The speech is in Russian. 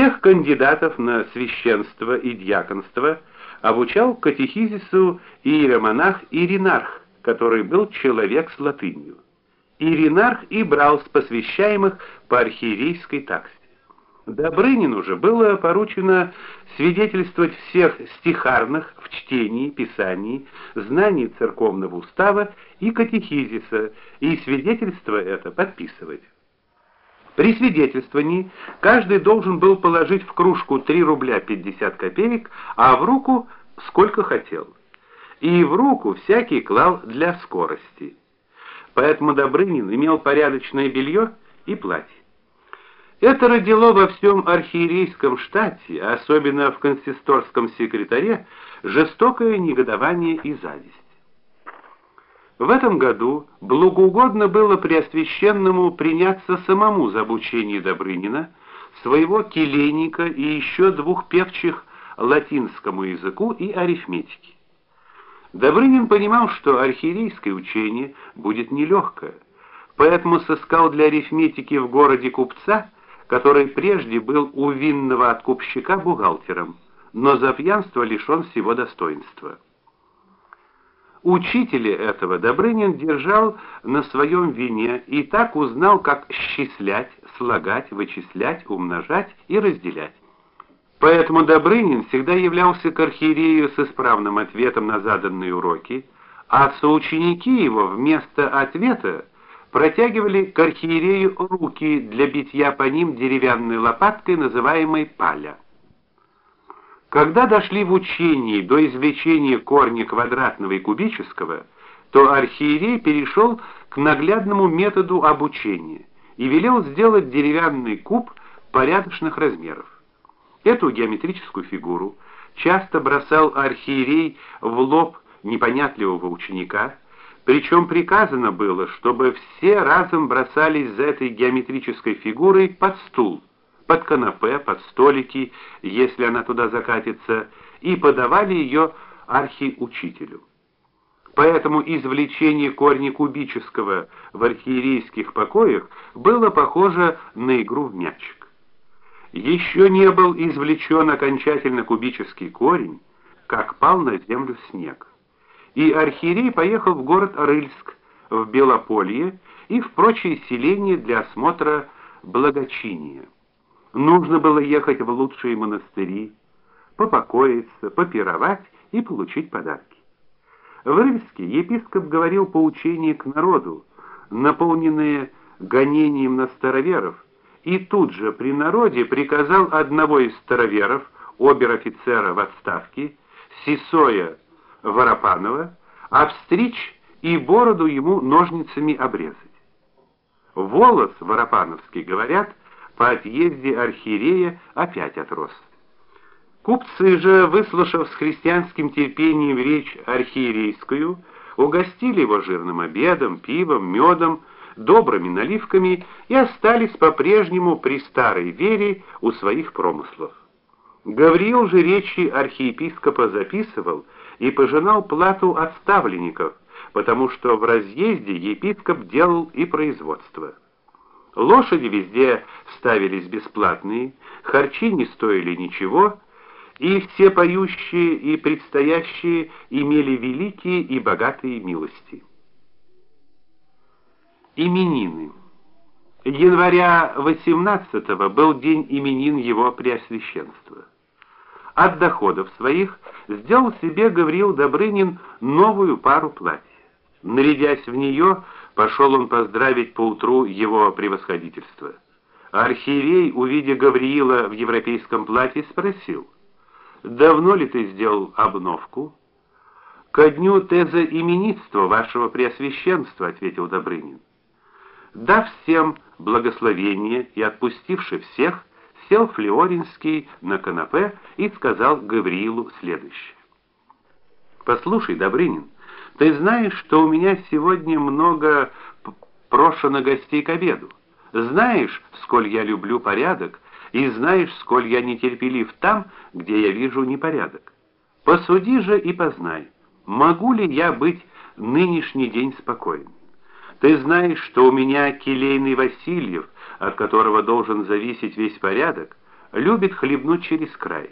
Всех кандидатов на священство и диаконство обучал катехизису иеромонах Иринарх, который был человек с латынью. Иринарх и брал с посвящаемых по архиерейской таксе. Добрынину же было поручено свидетельствовать всех стихарных в чтении, писании, знании церковного устава и катехизиса, и свидетельство это подписывать. При свидетельствовании каждый должен был положить в кружку 3 рубля 50 копеек, а в руку сколько хотел. И в руку всякий клал для скорости. Поэтому Добрынин имел порядочное белье и платье. Это родило во всем архиерейском штате, особенно в консисторском секретаре, жестокое негодование и зависть. В этом году благоугодно было Преосвященному приняться самому за обучение Добрынина, своего келейника и еще двух певчих латинскому языку и арифметике. Добрынин понимал, что архиерейское учение будет нелегкое, поэтому сыскал для арифметики в городе купца, который прежде был у винного откупщика бухгалтером, но за пьянство лишен всего достоинства. Учителя этого Добрынин держал на своем вине и так узнал, как счислять, слагать, вычислять, умножать и разделять. Поэтому Добрынин всегда являлся к архиерею с исправным ответом на заданные уроки, а соученики его вместо ответа протягивали к архиерею руки для битья по ним деревянной лопаткой, называемой паля. Когда дошли в учении до извлечения корня квадратного и кубического, то архиерей перешел к наглядному методу обучения и велел сделать деревянный куб порядочных размеров. Эту геометрическую фигуру часто бросал архиерей в лоб непонятливого ученика, причем приказано было, чтобы все разом бросались за этой геометрической фигурой под стул, под канапе, под столики, если она туда закатится, и подавали ее архиучителю. Поэтому извлечение корня кубического в архиерейских покоях было похоже на игру в мячик. Еще не был извлечен окончательно кубический корень, как пал на землю снег и архиерей поехал в город Рыльск, в Белополье и в прочие селения для осмотра благочиния. Нужно было ехать в лучшие монастыри, попокоиться, попировать и получить подарки. В Рыльске епископ говорил поучения к народу, наполненные гонением на староверов, и тут же при народе приказал одного из староверов, обер-офицера в отставке, Сисоя Воропанова, обстричь и бороду ему ножницами обрезать. Волос Воропановский, говорят, по отъезде архиерея опять отрос. Купцы же, выслушав с христианским терпением речь архиерейскую, угостили его жирным обедом, пивом, медом, добрыми наливками и остались по-прежнему при старой вере у своих промыслов. Гавриил же речи архиепископа записывал и пожинал плату от ставленников, потому что в разъезде епископ делал и производство. Лошади везде ставились бесплатные, харчи не стоили ничего, и все поющие и предстоящие имели великие и богатые милости. Именины. Января 18-го был день именин его преосвященства. От доходов своих сделал себе Гавриил Добрынин новую пару платья. Нарядясь в нее, пошел он поздравить поутру его превосходительство. Архиерей, увидя Гавриила в европейском платье, спросил: "Давно ли ты сделал обновку?" "Ко дню теза именинства вашего преосвященства", ответил Добрынин. Дав всем благословение и отпустивши всех, сел Флеоринский на канапе и сказал Гавриилу следующее: "Послушай, Добрынин, ты знаешь, что у меня сегодня много прошено гостей к обеду. Знаешь, сколь я люблю порядок, и знаешь, сколь я нетерпелив там, где я вижу непорядок. Посуди же и познай, могу ли я быть нынешний день спокоен. Ты знаешь, что у меня келейный Васильев от которого должен зависеть весь порядок, любит хлебнуть через край.